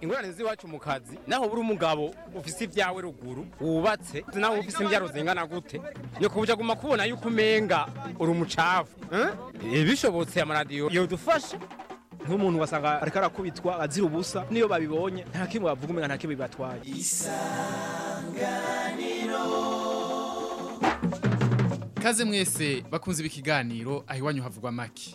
ingorane z'iwacu mu kazi naho buri umugabo ufise ibyawe ruguru wubatse naho ufise imbyaro zingana gute nyoko buja guma kubona yuko umenga uri umucafu eh? Eh, bishobotse amaradiyo yodufashe nk'umuntu wasanga ariko arakubitwa azira ubusa niyo babibonye nta kimwe bavuga umenga nta kimwe bibatwaye isanganiro kaze mwese bakunze ibi kiganiro aho iwanyu havugwa make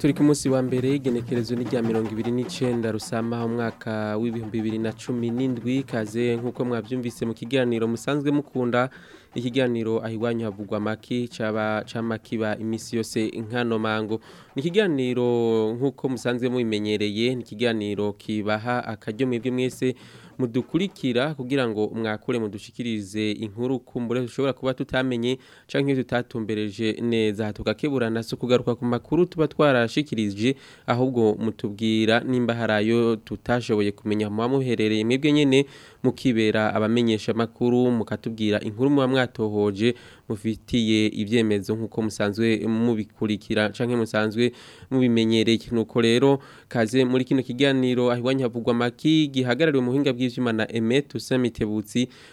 turi ku munsi wa mbere igenekerezo ni rya mirongo ibiri n'icyenda rusama umwaka w'ibihumbi bibiri na cumi n'indwi ikaze nk'uko mwabyumvise mu kiganiro musanzwe mukunda ikiganiro aho iwanyu havugwa amaki cyaba kiba iminsi yose nkano mango ni ikiganiro nk'uko musanzwe mubimenyereye ni ikiganiro kibaha akaryo mwebwe mwese mudukurikira kugira ngo mwakure mudushikirize inkuru kumbure dushobora kuba tutamenye canke tutatumbereje neza tukakeburana so kugaruka ku makuru tuba twarashikirije ahubwo mutubwira nimba harayo tutashoboye kumenya muhamuherereye mwebwe nyene mukibera abamenyesha makuru mukatubwira inkuru muba mwatohoje mufitiye ibyemezo nkuko musanzwe mubikurikira canke musanzwe mubimenyereye nuko rero kaze muri kino kiganiro ahiwanyu havugwa maki gihagarariwe muhinga bw'ivyuma na Aimé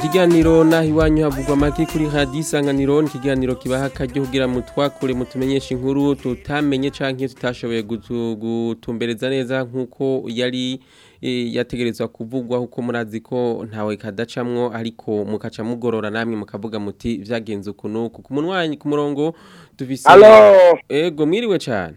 kiganiro naho iwanyu havugwa amajwi kuri radiyo isanganiro ni ikiganiro kibaha akaryo kugira ngo twakure mutumenyeshe inkuru tutamenye cyangwa tutashoboye gutumbereza neza nk'uko yari e, yategerezwa kuvugwa kuko murazi ko ntawe kadacamwo ariko mukaca mugorora namwe mukavuga muti byagenze ukuntu ku munwanyi ku murongo tubise ego mwiriwe cyane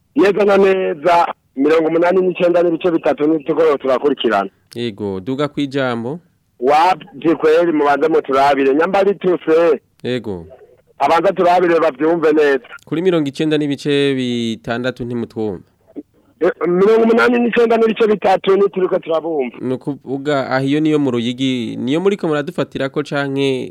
yego na neza mirongo umunani n'icyenda n'ibice bitatu n'utugoroba turakurikirana yego duga ku ijambo wabyikorera mu bandamu turabire nyamba bituse yego abanza turabire bavyumve neza kuri mirongo icenda n'ibice bitandatu ntimutwumva e, mirongo n'ibice bitatu nituruka turabumva ni ukuvuga aho niyo mu ruyigi niyo muriko muradufatira ko canke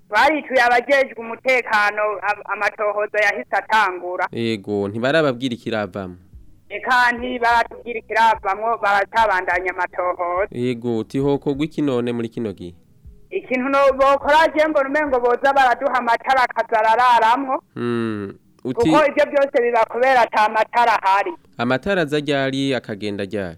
baricuye abajejwe umutekano amatohozo yahise atangura yego ntibarababwira ikiravamo kandi baratubwira ikiravamo baratabandanya amatohoza yego tihoko gw'ikinone muri kino gihe ikintu bokora jembo rumengo boza baraduha amatara akazarararamwo hmm, kuko ibyo byose bibakubera ata matara ahari amatara aza akagenda ryari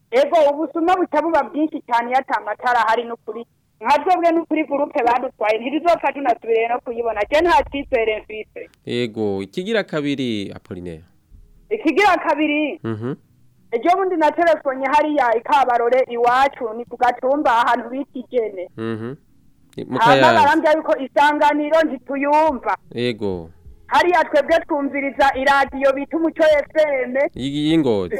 ego ubusuma buca buba bwinshi cyane yata amatara hari n’ukuri nka e mhm. e e twebwe no kuri gurupe badutwaye ntibizopfa tunasubire no kuyibona cyane nta mhm. cyizere mfite yego ikigira kabiri apolinaire ikigira kabiri ejo bundi na telefone hariya ikabarore iwacu ni ku gatumba ahantu bita igene hano yuko isanganiro ntituyumva yego hariya twebwe twumviriza iradiyo bita umuco efeme y'ingozi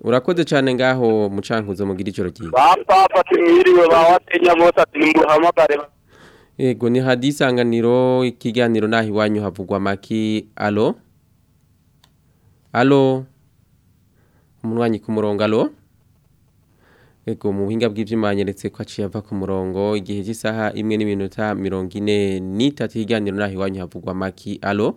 urakoze cyane ngaho mucankuzo mugira icyo rugero bapapa tumwiriwe bawatenya mose ati nimuhamagare yego ni hadisanganiro ikiganiro naho iwanyu havugwa maki alo alo umunywanyi ku murongo alo ego mu buhinga bw'ivyimanyeretse ko aciye ava ku murongo igihe cy'isaha imwe n'iminota mirongo ine n'itatu higaniro naho iwanyu havugwa maki alo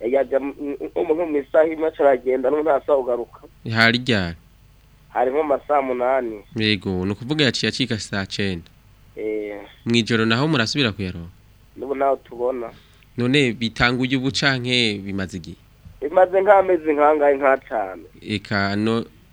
yajya umuntu mu isaha imwe aragenda n'ubu ntasaha ugaruka hari ryari harimo amasaha umunani yego ni ukuvuga yaciye acika saa cyenda eh. mu ijoro naho murasubira kuyaronka n'ubu nawe tubona none bitanguye ubucanke bimaze igihe bimaze nk'amezi nk'angahe nk'atanu eka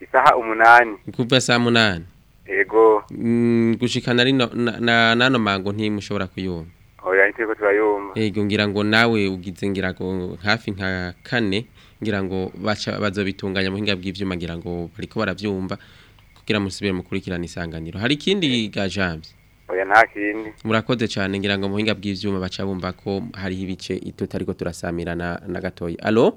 isaha umunani kuva saa munani yego mm, gushikana ari n'ano mango ntimushobora kuyumva oya nitwe ko turayumva yego ngira ngo nawe ugize ngira ngo hafi nka kane ngira ngo baca bazobitunganya muhinga bw'ivyuma ngira ngo bariko baravyumva kugira musubire mukurikirana isanganiro hari ikindi gajambye oya nta kindi murakoze cyane ngira ngo muhinga bw'ivyuma baca bumva ko hari ibice itota ariko turasamirana na gatoyi allo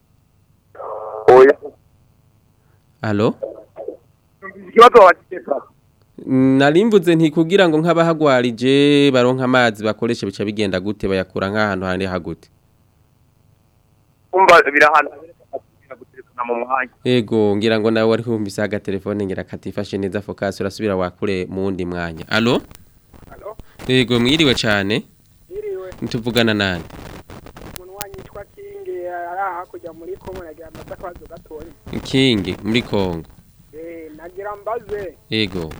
oya alo narimvuze nti kugira ngo nk'abahagwarije baronka amazi bakoreshe bica bigenda gute bayakura nk'ahantu handi hagute umva Ego ngira ngo nawe wari humvise agatelefone ngira katifashe neza focus urasubira wakure mu wundi mwanya. alo yego mwiriwe cyane tuvugana nani kingi muri kongo eh, nagira mbaze yego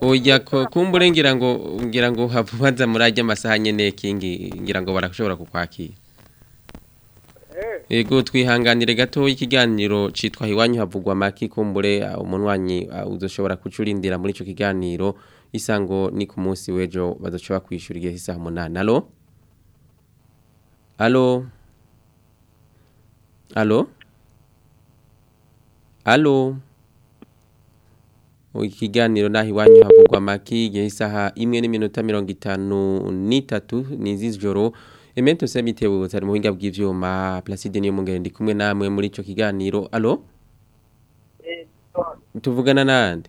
ujya kumbure ngira ngo ngira ngo havubanza murajya amasaha nyine kingi ngira ngo barashobora kukwakira yego twihanganire gato ikiganiro citwa hiwanyu havugwa maki kumbure umunwanyi uzoshobora kucurindira muri ico kiganiro isango ni ku munsi wejo bazoca bakwishura igihe isaha 8 allo allo allo allo ikiganiro naho iwanyu havugwa maki igihe isaha imwe n'iminota mirongo itanu n'itatu ni z'ijoro semite wuzari mwinga bugivyo bw'ivyuma Placide niyo mungere ndi kumwe namwe muri ico kiganiro. Allo? Eh, tuvugana nande?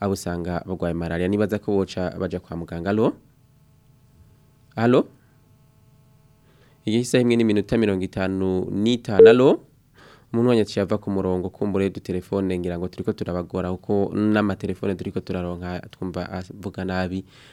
abusanga usanga malaria nibaza ko boca bajya kwa muganga alo alo igihe isaha imwe n'iminota mirongo itanu n'itanu alo mu mwanya tuyava ku murongo kumbure dutelefone ngira ngo turiko turabagora kuko n'amatelefone turiko turaronka twumva avuga nabi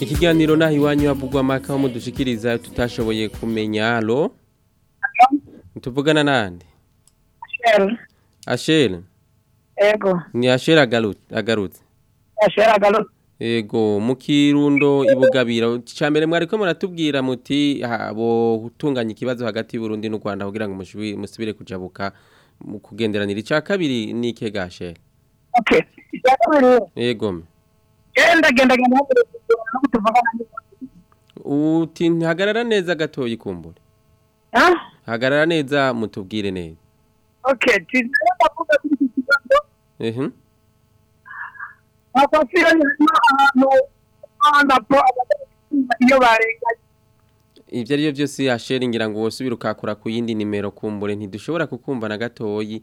ikiganiro naho iwanyu havugwa amaka mudushikiriza tutashoboye kumenya alo tuvugana n'andi asheri ego ni asheri agarutse asheri agarutse ego mu kirundo ibugabira cyambere mwari ko muratubwira muti abo gutunganya ikibazo hagati y'Uburundi n'u Rwanda kugira ngo musubire kujabuka mu kugenderanira icya kabiri ni gashe okay genda genda genda uti ntihagarara neza gatoya ikumbure ah? hagarara neza mutubwire neza oke ibyo mhm. ari byo byose yashera ngira ngo wosubire ukakora ku yindi nimero kumbure ntidushobora kukumva na gatoyi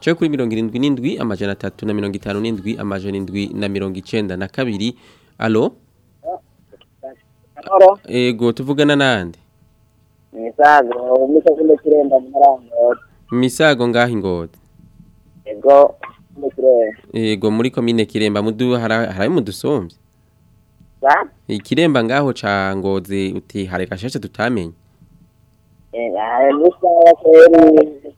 canke kuri mirongo irindwi n'indwi amajana atatu na mirongo itanu n'indwi amajana indwi na mirongo icyenda na kabiri alo ego tuvugana n'andi misago misago ndekirenda murangoti misago ngaho ingoti ego ego muri komine kiremba mudu haraye mudusombye ikiremba ngaho ca ngozi uti hareka shashe tutamenye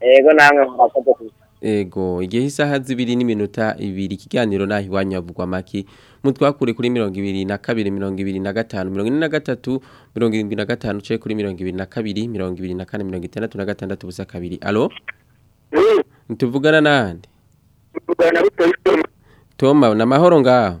yego namwe murakoze cyane Ego, igihe isaha zibiri n'iminota ibiri ikiganiro naho iwanyu havugwa make mutwakure kuri mirongo ibiri na kabiri mirongo ibiri na gatanu mirongo ine na gatatu mirongo irindwi na gatanu uciye kuri mirongo ibiri na kabiri mirongo ibiri na kane mirongo itandatu na gatandatu ubusa kabiri alo ntituvugana n'ahandi toma na mahoro ngaho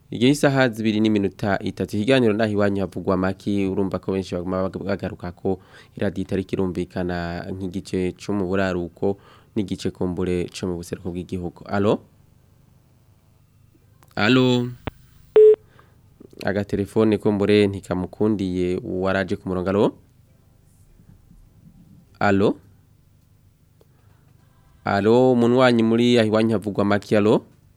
igihe isaha zibiri n'iminota itatu ikiganiro naho iwanyu havugwa amaki urumva ko benshi bagaruka ko iradiyo itari kirumvikana nk'igice cyo mu buraruko n'igice kumbure cyo mu buseruko bw'igihugu alo alo agatelefone kumbure ntikamukundiye waraje ku murongo alo alo Alo munywanyi muri ahiwanyi havugwa makiyalo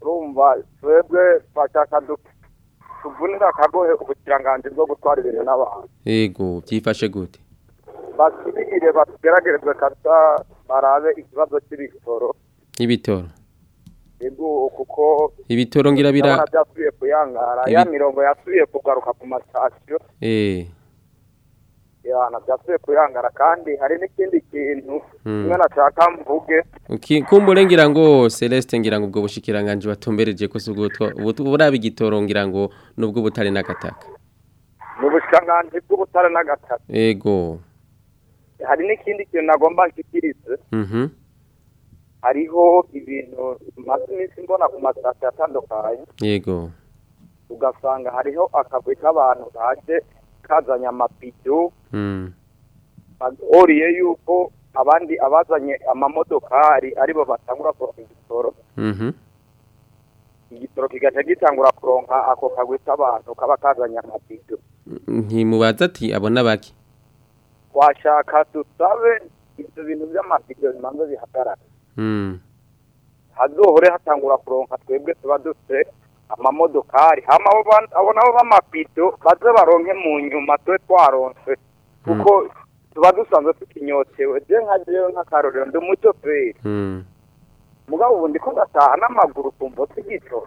Urumva twebwe twashaka tuvunira kagohe ubukiranganzi bwo gutwara ibintu n'abantu Ego byifashe gute Basubire batugeragezwe kata barabe ikibazo cy'ibitoro ibitoro ego kuko ibitoro ngira bira byasubiye kuyangara ya mirongo yasubiye kugaruka ku masitasiyo eh yana byasubiye kuyangara kandi hari n'ikindi kintu hmm. kimwe nashaka mvuge kumbure ngira ngo Celeste ngira ngo ubwo bushikiranganje batumbereje ko se ubwo buraba igitoro ngira ngo nubwo butari n'agataka n'ubushikanganje bw'ubutari n'agataka ego hari n'ikindi kintu nagomba nshikirize mhm mm hariho ibintu maze iminsi mbona ku matasiyo atandukanye yego ugasanga hariho akabwe k'abantu baje kazanye amapido oriye hmm. yuko abandi abazanye amamodokari aribo batangura kuronka igitoro mhm. igitoro kigaca gitangura kuronka ako kagwe k'abantu kaba kazanye amapido ntimubaza ati abona bake twashaka dusabe ibyo bintu by'amapido bimanza bihagarara Hmm. hazohore hatangura kuronka twebwe tuba dufite amamodokari abo nabo b'amapido baze baronke mu nyuma tube twaronse hmm. kuko tuba dusanzwe tukinyotewe byo nka rero nk'akarorero ndi umutoperi hmm. mugabo ndi ko gataha n'amaguru kumva tugito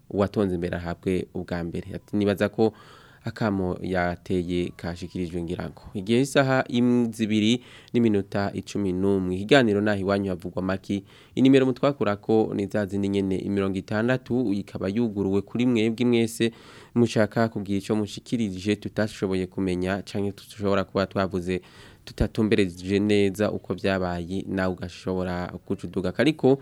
uwatonze imbere ahabwe ubwa mbere ati nibaza ko akamo yateye kashikirijwe ngirango igihe isaha zibiri n'iminota icumi n'umwe ikiganiro naho iwanyu havugwa amaki inimero mutwakura ko ni za zindi nyene imirongo itandatu ikaba yuguruwe kuri mwebwe mwese mushaka kugira icyo mushikirije tutashoboye kumenya canke tushobora kuba twavuze tutatumbereje neza uko byabaye na ugashobora kucuduga ariko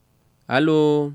alo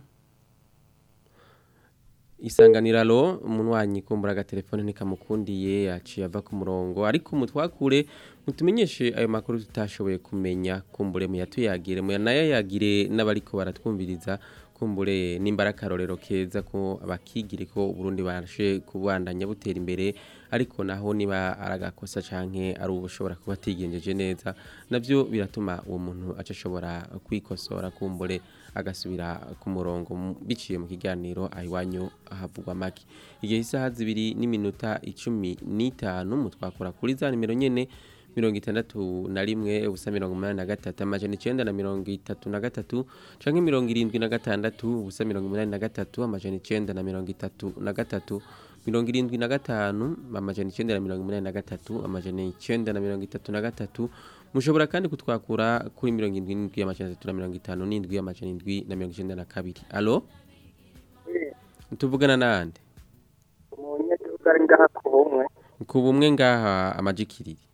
isanganira alo umuntu wanyu kumbura agatelefone ntikamukundiye yaciye ava ku murongo ariko mutwakure mutumenyeshe ayo makuru tutashoboye kumenya kumbure muyatuyagire muyanayayagire n'abariko baratwumviriza kumbure nimba ari akarorero keza ko abakigire ko uburundi bashe kubandanya butera imbere ariko naho niba aragakosa canke ari ubushobora kuba atigenjeje neza nabyo biratuma uwo muntu aca ashobora kwikosora kumbure agasubira ku murongo biciye mu kiganiro ahiwanyu ahavugwa make igihe isaha zibiri n'iminota icumi n'itanu mutwakora kuri za nimero nyene mirongo itandatu na rimwe ubusa mirongo umunani na gatatu amajana icyenda na mirongo itatu na gatatu cyangwa mirongo irindwi na gatandatu ubusa mirongo umunani na gatatu amajana icyenda na mirongo itatu na gatatu mirongo irindwi na gatanu amajana icyenda na mirongo inani na gatatu amajana icyenda na mirongo itatu na gatatu mushobora kandi kutwakura kuri mirongo irindwi n'indwi amajana atatu na mirongo itanu n'indwi amajana indwi na mirongo icyenda na kabiri alo tuvugana n'ahandi ku bumwe ngaha amajikiriri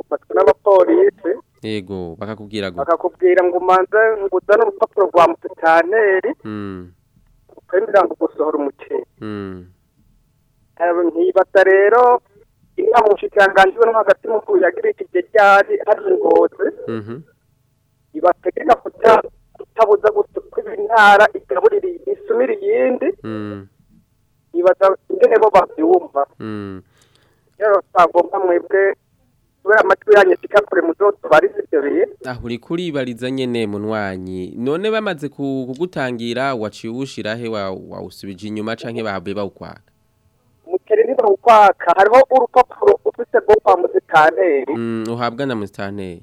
ufatwa n'abapolisi yego bakakubwira gute bakakubwira ngo umanze hmm. ngo uzane urupapuro rwa mutaneri ukwemerera ngo ugusohora umuceri hmm. ntibata rero inama umushikiranganji w'intwaro hagati mu kuyagira ikigero ryari ari ingozi mhm. ibategeka kutabuza gutuka intara igaburira isumira iyindi mhm. ibaza ingene babyumva mhm. rero twagomba mwebwe kubera amajwi yanyu tikakure mu zo tubarizibyoye aho uri kuribariza nyene munwanyi none bamaze kugutangira waciye uwushira wawusubije inyuma canke bahabuye bawukwaka uriko ukwaka hariho urupapuro ufise rwo kwa muzitanteri mm, uhabwa na muzitanteri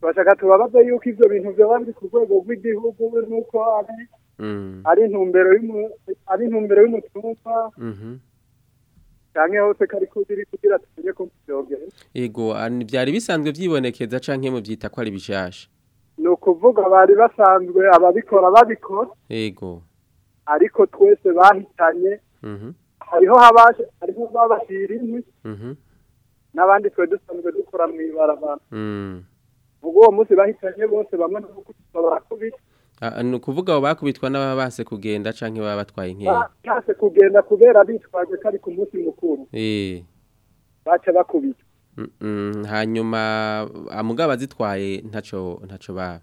turashaka tubabaze yuko ibyo bintu byaba biri ku rwego rw'igihugu n'uko ari mm. intumbero y'umutumba mhm. cyane aho se kari kudiri kugira tumenye ko byogere yego byari bisanzwe byibonekeza canke mu byita ko ari bishasha ni ukuvuga bari basanzwe ababikora babikora yego ariko twese bahitanye mhm. hariho habashe hariho babashira inkwi mhm. n'abandi twe dusanzwe dukora mu ibarabara mm. ubwo uwo munsi bahitanye bose bamwe n'abakubita barakubita Ah, ah, ni ukuvuga baba bakubitwa n'ababa kugenda cyangwa baba batwaye inkera banse kugenda kubera bitwaje ko ku munsi mukuru eh. baca bakubitwa hanyuma amugaba ah, azitwaye ntacyo ntacyo baba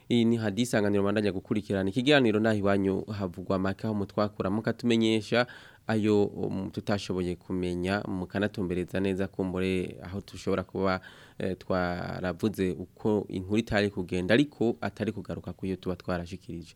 iyi ni hadisi anganiro mandanya gukurikirana ikiganiro naho iwanyu havugwa amakaho mutwakura mukatumenyesha ayo um, tutashoboye kumenya mukanatumbireza neza kumbure aho tushobora kuba eh, twaravuze uko inkuru itari kugenda ariko atari kugaruka ku yo tuba twarashikirije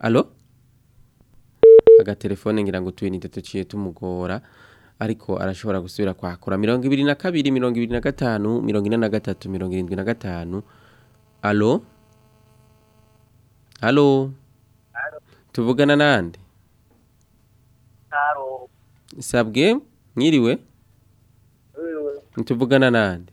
alo agatelefone ngira ngo tuwinite tuciye tumugora ariko arashobora gusubira kwakura mirongo ibiri na kabiri mirongo ibiri na gatanu mirongo ine na gatatu mirongo irindwi na gatanu alo alo tuvugana n'andi sabwe mwiriwe tuvugana n'andi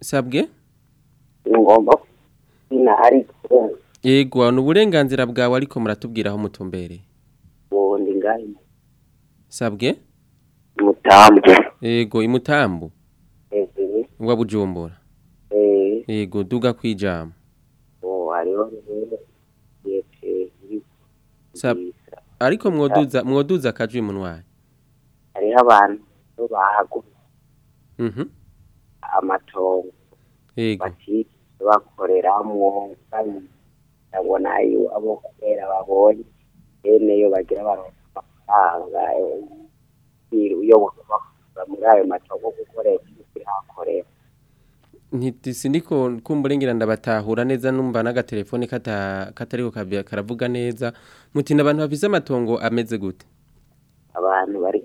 Sabwe? Ngomba. ni uburenganzira bwawe ariko muratubwiraho mutumbereye. Wowe ndi ngahe? Sabwe? Mutambwe. Yego imutambu. Eh. Wa bujumbura. Eh. duga kwijama. Oh, ariko mwoduza mwoduza akajwi munwaye hariho abantu bahagurutse mhm. amatongo bakoreramo ndabona abo kubera babonye bene yo bagira baronka amafaranga eh, iyo bakora muri ayo gukoresha ibyo ntitisindi kumburengiranda batahura neza numva n'agatelefone katariko karavuga neza mutinda abantu bafise amatongo ameze gute abantu bari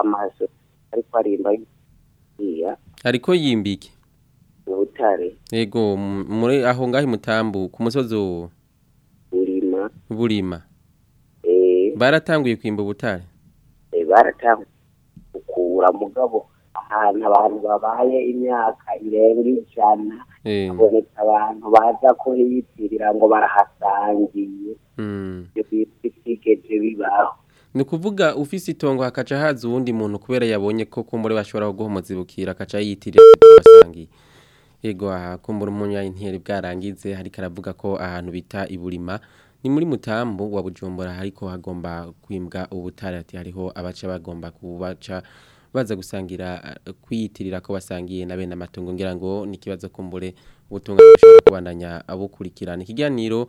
amaso ariko arimba iya ariko yimbike ubutare yego muri aho ngaho mutambu ku musozi burima burima eh baratanguye kwimba ubutare eh baratanguye ukura mugabo ahantu abantu babaye imyaka irenga ijana eh. habonetse abantu baza kuhiyitirira ngo barahasangiye hmm. ibyo bita bibaho ni ukuvuga ufise itongo hakaca haza uwundi muntu kubera yabonye ko kumbure bashobora guhomozibukira akaca yitirira basangiye yego aha kumbure umunyantiyeri bwarangize ariko aravuga ko ahantu bita iburima ni muri mutambu wa bujumbura ariko hagomba kwimbwa ubutare ati hariho abaca bagomba kubaca baza gusangira eh, kwiyitirira ko basangiye na bene amatungo ngira ngo ni ikibazo kumbure ubutungane bushobora kubandanya abukurikirana ikiganiro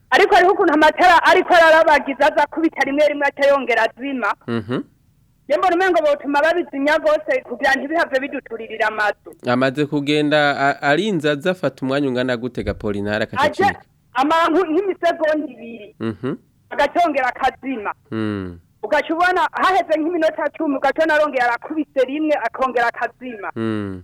Ariko hariho ukuntu amatara ariko ararabagiza aza kubita rimwe rimwe atayongera azima. Mhm. Mm njye mbona umwe ngo butuma babizimya rwose kugira ngo ntibihave biduturirira amazu amaze kugenda arinze aza afata umwanya ungana gute gapolinari akacicika amantu nk'imisegonda ibiri mhm. agacongera akazima hmm. ugaca ubona haheze nk'iminota cumi ugaca narongera arakubise rimwe akongera akazima hmm.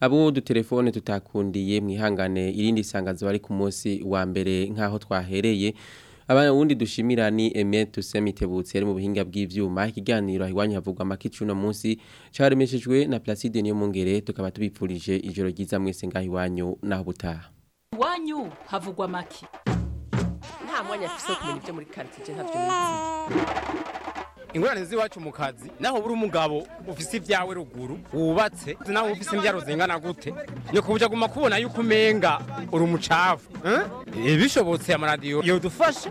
abo telefone tutakundiye mwihangane irindi isangazo bari ku munsi wa mbere nk'aho twahereye abana wundi dushimira ni eme Tusemi Tebutse mu buhinga bw'ivyuma ikiganiro hiwanyu havugwa make cuno munsi caremeshejwe na Placide niyo mungere tukaba tubipfurije ijoro ryiza mwese ngaho iwanyu naho butaha iwanyu havugwa make nta mwanya afite wo kumenya ibyo muri karitsiye ntabyo ingorane z'iwacu mu kazi naho buri umugabo ufise ibyawe ruguru wubatse naho ufise imbyaro zingana gute ni kuburyo aguma kubona yuko umenga uri umucafu eh? bishobotse amaradiyo yodufashe